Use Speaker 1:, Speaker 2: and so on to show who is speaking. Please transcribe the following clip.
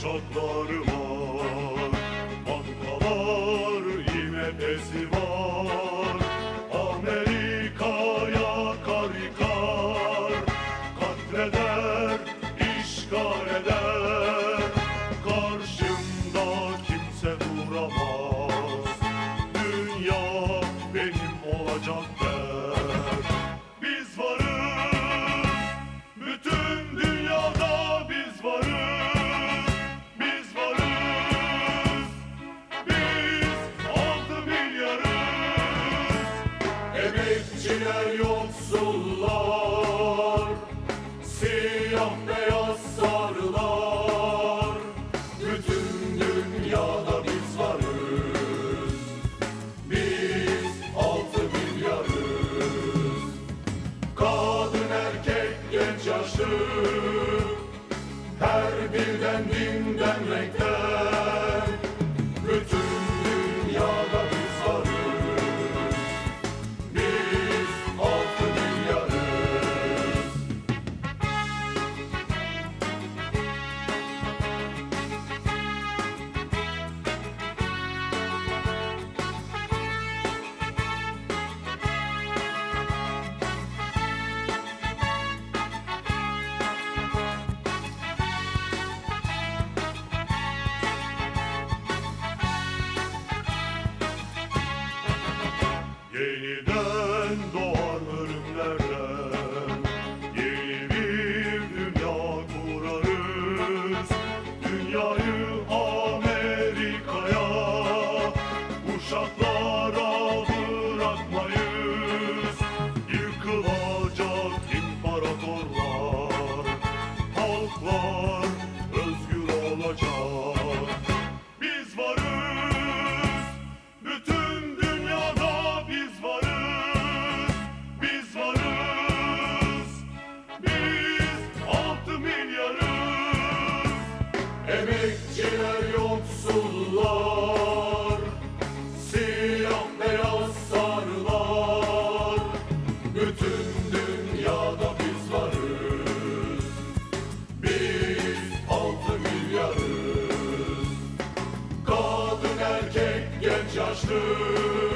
Speaker 1: uçaklar var. Bankalar IMF'si var. Amerika'ya karikar. Katleder dilden, dinden, renkten çocuklar özgür olacak. Biz varız, bütün dünyada biz varız, biz varız. Biz altı milyarız, emekçiler yoksullar. genç yaşlı.